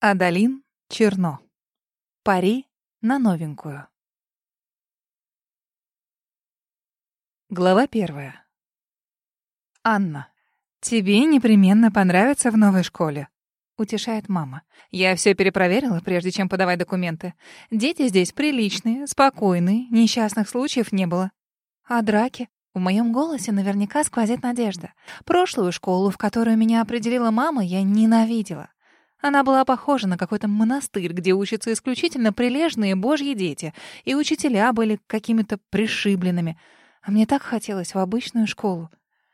Адалин Черно. Пари на новенькую. Глава первая. Анна. «Тебе непременно понравится в новой школе», — утешает мама. «Я все перепроверила, прежде чем подавать документы. Дети здесь приличные, спокойные, несчастных случаев не было. А драки? В моем голосе наверняка сквозит надежда. Прошлую школу, в которую меня определила мама, я ненавидела. Она была похожа на какой-то монастырь, где учатся исключительно прилежные божьи дети, и учителя были какими-то пришибленными. А мне так хотелось в обычную школу.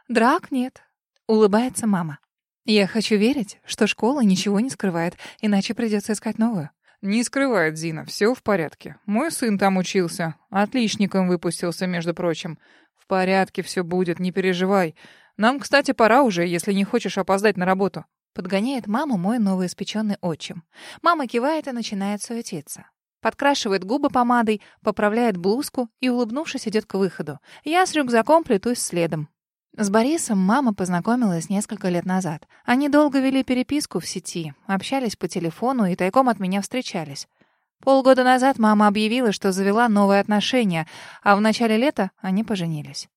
Драк нет. Улыбается мама. Я хочу верить, что школа ничего не скрывает, иначе придется искать новую. Не скрывает Зина, все в порядке. Мой сын там учился, отличником выпустился, между прочим. В порядке все будет, не переживай. Нам, кстати, пора уже, если не хочешь опоздать на работу. Подгоняет маму мой новоиспеченный отчим. Мама кивает и начинает суетиться. Подкрашивает губы помадой, поправляет блузку и, улыбнувшись, идет к выходу. Я с рюкзаком плетусь следом. С Борисом мама познакомилась несколько лет назад. Они долго вели переписку в сети, общались по телефону и тайком от меня встречались. Полгода назад мама объявила, что завела новые отношения, а в начале лета они поженились.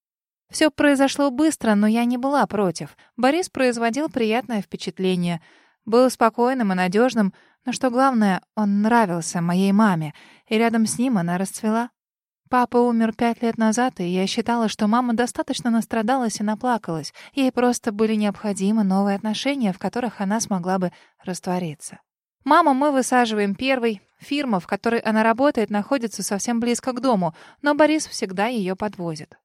Все произошло быстро, но я не была против. Борис производил приятное впечатление. Был спокойным и надежным, но что главное, он нравился моей маме, и рядом с ним она расцвела. Папа умер пять лет назад, и я считала, что мама достаточно настрадалась и наплакалась. Ей просто были необходимы новые отношения, в которых она смогла бы раствориться. Маму мы высаживаем первой. Фирма, в которой она работает, находится совсем близко к дому, но Борис всегда ее подвозит.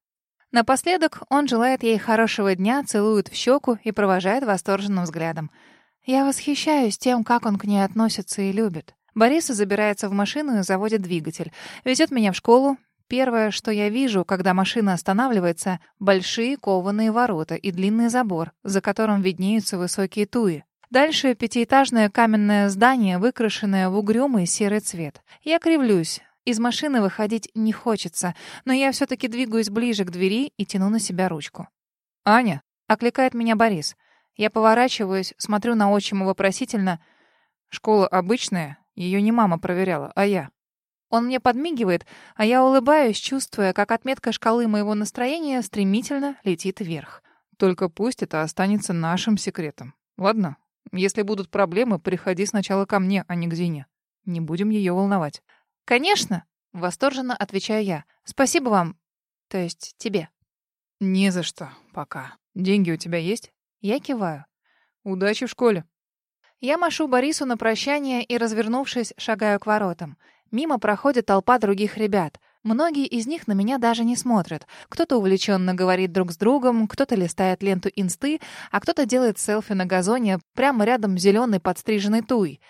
Напоследок он желает ей хорошего дня, целует в щеку и провожает восторженным взглядом. Я восхищаюсь тем, как он к ней относится и любит. Борис забирается в машину и заводит двигатель. Везет меня в школу. Первое, что я вижу, когда машина останавливается, большие кованые ворота и длинный забор, за которым виднеются высокие туи. Дальше пятиэтажное каменное здание, выкрашенное в угрюмый серый цвет. Я кривлюсь. Из машины выходить не хочется, но я все-таки двигаюсь ближе к двери и тяну на себя ручку. «Аня!» — окликает меня Борис. Я поворачиваюсь, смотрю на отчима вопросительно. «Школа обычная, ее не мама проверяла, а я». Он мне подмигивает, а я улыбаюсь, чувствуя, как отметка шкалы моего настроения стремительно летит вверх. «Только пусть это останется нашим секретом. Ладно? Если будут проблемы, приходи сначала ко мне, а не к Зине. Не будем ее волновать». «Конечно!» — восторженно отвечаю я. «Спасибо вам. То есть тебе». «Не за что. Пока. Деньги у тебя есть?» Я киваю. «Удачи в школе». Я машу Борису на прощание и, развернувшись, шагаю к воротам. Мимо проходит толпа других ребят. Многие из них на меня даже не смотрят. Кто-то увлеченно говорит друг с другом, кто-то листает ленту инсты, а кто-то делает селфи на газоне прямо рядом с зеленой подстриженной туей.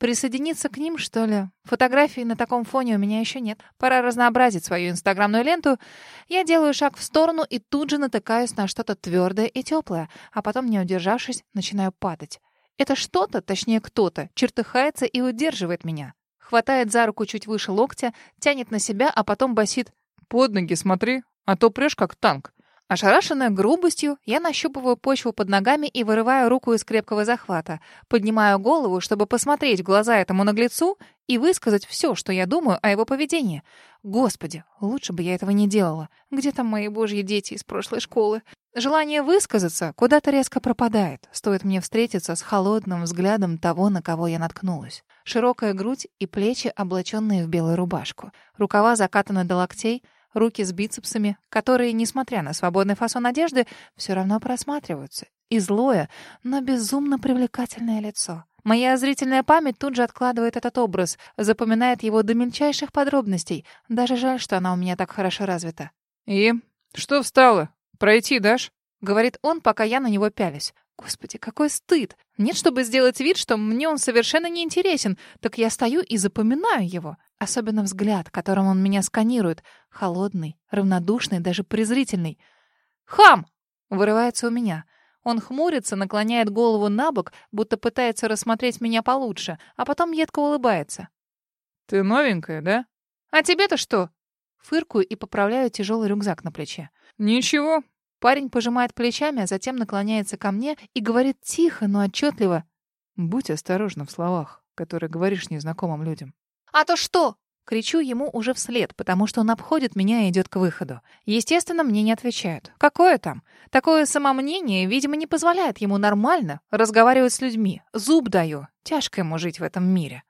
Присоединиться к ним, что ли? Фотографий на таком фоне у меня еще нет. Пора разнообразить свою инстаграмную ленту. Я делаю шаг в сторону и тут же натыкаюсь на что-то твердое и теплое, а потом, не удержавшись, начинаю падать. Это что-то, точнее кто-то, чертыхается и удерживает меня. Хватает за руку чуть выше локтя, тянет на себя, а потом басит «Под ноги смотри, а то прешь как танк». Ошарашенная грубостью, я нащупываю почву под ногами и вырываю руку из крепкого захвата. Поднимаю голову, чтобы посмотреть в глаза этому наглецу и высказать все, что я думаю о его поведении. Господи, лучше бы я этого не делала. Где там мои божьи дети из прошлой школы? Желание высказаться куда-то резко пропадает. Стоит мне встретиться с холодным взглядом того, на кого я наткнулась. Широкая грудь и плечи, облаченные в белую рубашку. Рукава закатаны до локтей — руки с бицепсами, которые, несмотря на свободный фасон одежды, все равно просматриваются. И злое, но безумно привлекательное лицо. Моя зрительная память тут же откладывает этот образ, запоминает его до мельчайших подробностей. Даже жаль, что она у меня так хорошо развита. «И? Что встала? Пройти дашь?» — говорит он, пока я на него пялюсь. Господи, какой стыд! Нет, чтобы сделать вид, что мне он совершенно не интересен, так я стою и запоминаю его. Особенно взгляд, которым он меня сканирует. Холодный, равнодушный, даже презрительный. «Хам!» — вырывается у меня. Он хмурится, наклоняет голову на бок, будто пытается рассмотреть меня получше, а потом едко улыбается. «Ты новенькая, да?» «А тебе-то что?» Фыркую и поправляю тяжелый рюкзак на плече. «Ничего, Парень пожимает плечами, а затем наклоняется ко мне и говорит тихо, но отчетливо. «Будь осторожна в словах. которые говоришь незнакомым людям. «А то что?» Кричу ему уже вслед, потому что он обходит меня и идет к выходу. Естественно, мне не отвечают. Какое там? Такое самомнение, видимо, не позволяет ему нормально разговаривать с людьми. Зуб даю. Тяжко ему жить в этом мире.